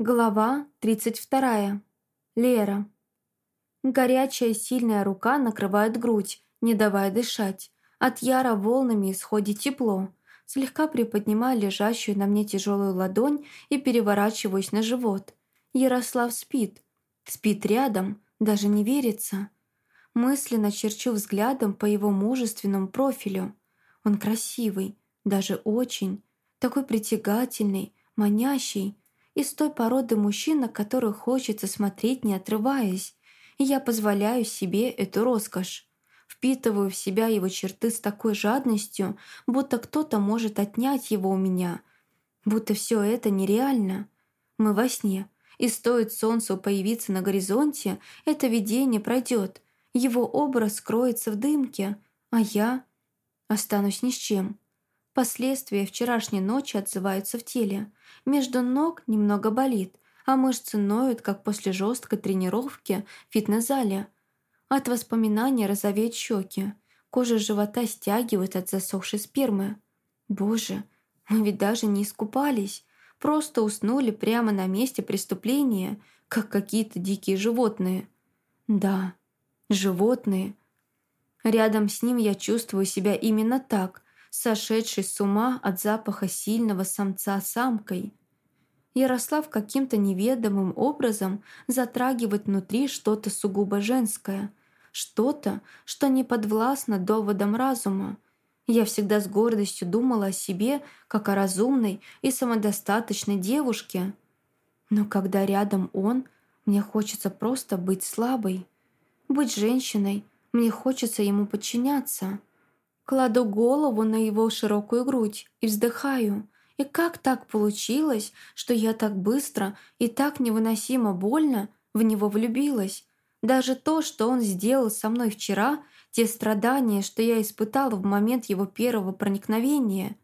Глава 32. Лера. Горячая сильная рука накрывает грудь, не давая дышать. От яра волнами исходит тепло. Слегка приподнимаю лежащую на мне тяжелую ладонь и переворачиваюсь на живот. Ярослав спит. Спит рядом, даже не верится. Мысленно черчу взглядом по его мужественному профилю. Он красивый, даже очень. Такой притягательный, манящий, из той породы мужчин, на которых хочется смотреть, не отрываясь. И я позволяю себе эту роскошь. Впитываю в себя его черты с такой жадностью, будто кто-то может отнять его у меня. Будто все это нереально. Мы во сне, и стоит солнцу появиться на горизонте, это видение пройдет. Его образ скроется в дымке, а я останусь ни с чем. Последствия вчерашней ночи отзываются в теле. Между ног немного болит, а мышцы ноют, как после жесткой тренировки в фитнес-зале. От воспоминаний розовеют щеки. Кожа живота стягивает от засохшей спермы. Боже, мы ведь даже не искупались. Просто уснули прямо на месте преступления, как какие-то дикие животные. Да, животные. Рядом с ним я чувствую себя именно так – сошедший с ума от запаха сильного самца самкой. Ярослав каким-то неведомым образом затрагивает внутри что-то сугубо женское, что-то, что не подвластно доводам разума. Я всегда с гордостью думала о себе, как о разумной и самодостаточной девушке. Но когда рядом он, мне хочется просто быть слабой. Быть женщиной, мне хочется ему подчиняться. Кладу голову на его широкую грудь и вздыхаю. И как так получилось, что я так быстро и так невыносимо больно в него влюбилась? Даже то, что он сделал со мной вчера, те страдания, что я испытала в момент его первого проникновения,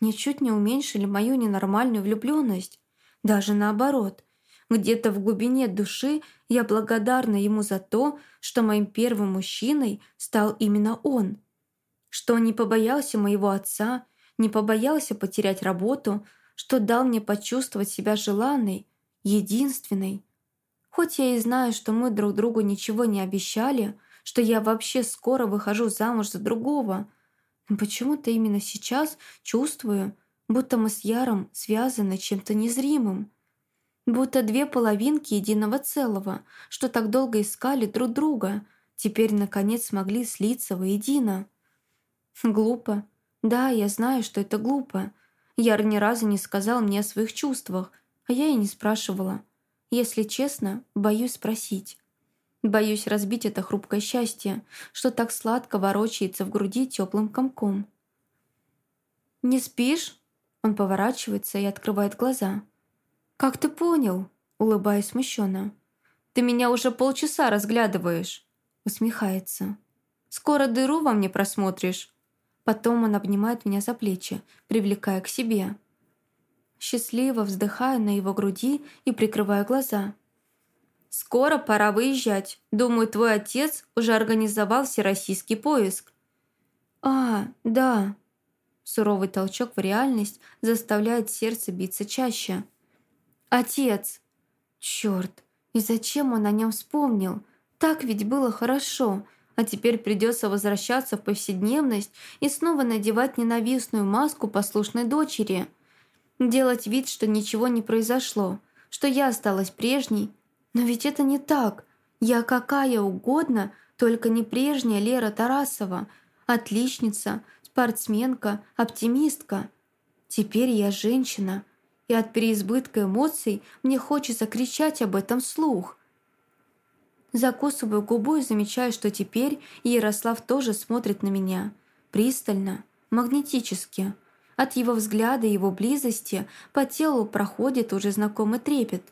ничуть не уменьшили мою ненормальную влюбленность. Даже наоборот. Где-то в глубине души я благодарна ему за то, что моим первым мужчиной стал именно он – что не побоялся моего отца, не побоялся потерять работу, что дал мне почувствовать себя желанной, единственной. Хоть я и знаю, что мы друг другу ничего не обещали, что я вообще скоро выхожу замуж за другого, но почему-то именно сейчас чувствую, будто мы с Яром связаны чем-то незримым. Будто две половинки единого целого, что так долго искали друг друга, теперь наконец смогли слиться воедино. Глупо. Да, я знаю, что это глупо. Яр ни разу не сказал мне о своих чувствах, а я и не спрашивала. Если честно, боюсь спросить. Боюсь разбить это хрупкое счастье, что так сладко ворочается в груди теплым комком. «Не спишь?» Он поворачивается и открывает глаза. «Как ты понял?» Улыбаясь смущенно. «Ты меня уже полчаса разглядываешь!» Усмехается. «Скоро дыру во мне просмотришь. Потом он обнимает меня за плечи, привлекая к себе. Счастливо вздыхаю на его груди и прикрываю глаза. «Скоро пора выезжать. Думаю, твой отец уже организовал всероссийский поиск». «А, да». Суровый толчок в реальность заставляет сердце биться чаще. «Отец!» Черт, и зачем он о нем вспомнил? Так ведь было хорошо. А теперь придется возвращаться в повседневность и снова надевать ненавистную маску послушной дочери. Делать вид, что ничего не произошло, что я осталась прежней. Но ведь это не так. Я какая угодно, только не прежняя Лера Тарасова. Отличница, спортсменка, оптимистка. Теперь я женщина, и от переизбытка эмоций мне хочется кричать об этом вслух – Закусываю губу и замечаю, что теперь Ярослав тоже смотрит на меня. Пристально, магнетически. От его взгляда и его близости по телу проходит уже знакомый трепет.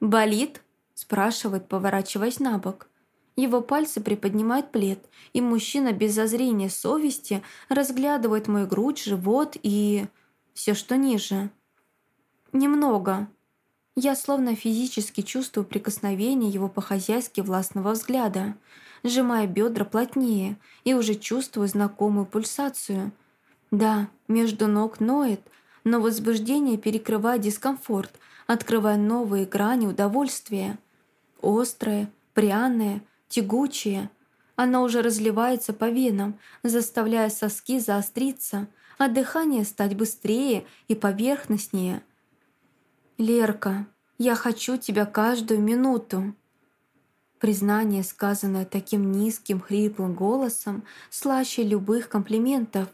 «Болит?» – спрашивает, поворачиваясь на бок. Его пальцы приподнимают плед, и мужчина без зазрения совести разглядывает мою грудь, живот и... все, что ниже. «Немного», я словно физически чувствую прикосновение его по-хозяйски властного взгляда, сжимая бедра плотнее и уже чувствую знакомую пульсацию. Да, между ног ноет, но возбуждение перекрывает дискомфорт, открывая новые грани удовольствия. Острое, пряное, тягучее. Оно уже разливается по венам, заставляя соски заостриться, а дыхание стать быстрее и поверхностнее. «Лерка, я хочу тебя каждую минуту!» Признание, сказанное таким низким, хриплым голосом, слаще любых комплиментов.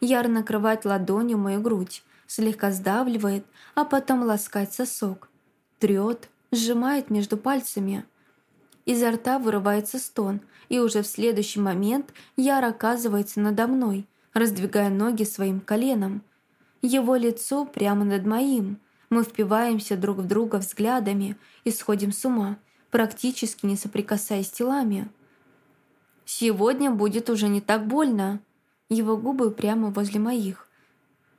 Яр накрывает ладонью мою грудь, слегка сдавливает, а потом ласкает сосок. Трет, сжимает между пальцами. Изо рта вырывается стон, и уже в следующий момент Яр оказывается надо мной, раздвигая ноги своим коленом. Его лицо прямо над моим. Мы впиваемся друг в друга взглядами и сходим с ума, практически не соприкасаясь телами. «Сегодня будет уже не так больно». Его губы прямо возле моих.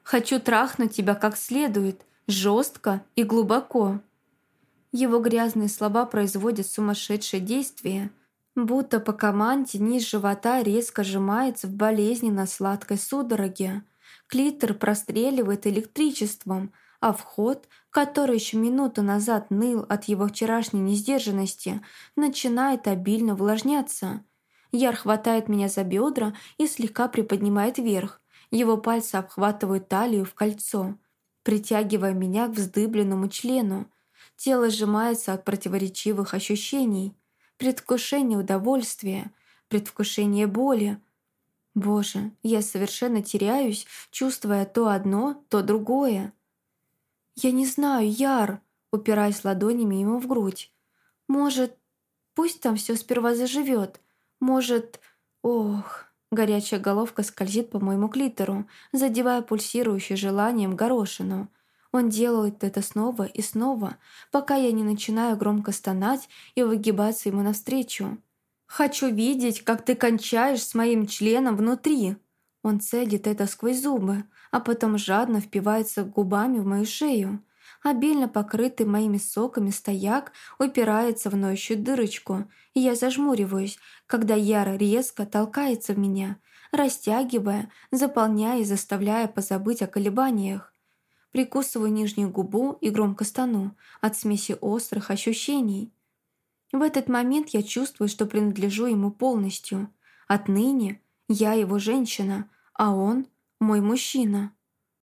«Хочу трахнуть тебя как следует, жестко и глубоко». Его грязные слова производят сумасшедшее действие, будто по команде низ живота резко сжимается в болезненно-сладкой судороге. Клитор простреливает электричеством, а вход, который еще минуту назад ныл от его вчерашней несдержанности, начинает обильно увлажняться. Яр хватает меня за бедра и слегка приподнимает вверх. Его пальцы обхватывают талию в кольцо, притягивая меня к вздыбленному члену. Тело сжимается от противоречивых ощущений. Предвкушение удовольствия, предвкушение боли. Боже, я совершенно теряюсь, чувствуя то одно, то другое. «Я не знаю, Яр», упираясь ладонями ему в грудь. «Может, пусть там все сперва заживет. Может, ох...» Горячая головка скользит по моему клитору, задевая пульсирующий желанием горошину – он делает это снова и снова, пока я не начинаю громко стонать и выгибаться ему навстречу. «Хочу видеть, как ты кончаешь с моим членом внутри!» Он цедит это сквозь зубы, а потом жадно впивается губами в мою шею. Обильно покрытый моими соками стояк упирается в ноющую дырочку, и я зажмуриваюсь, когда Яра резко толкается в меня, растягивая, заполняя и заставляя позабыть о колебаниях прикусываю нижнюю губу и громко стану от смеси острых ощущений. В этот момент я чувствую, что принадлежу ему полностью. Отныне я его женщина, а он мой мужчина.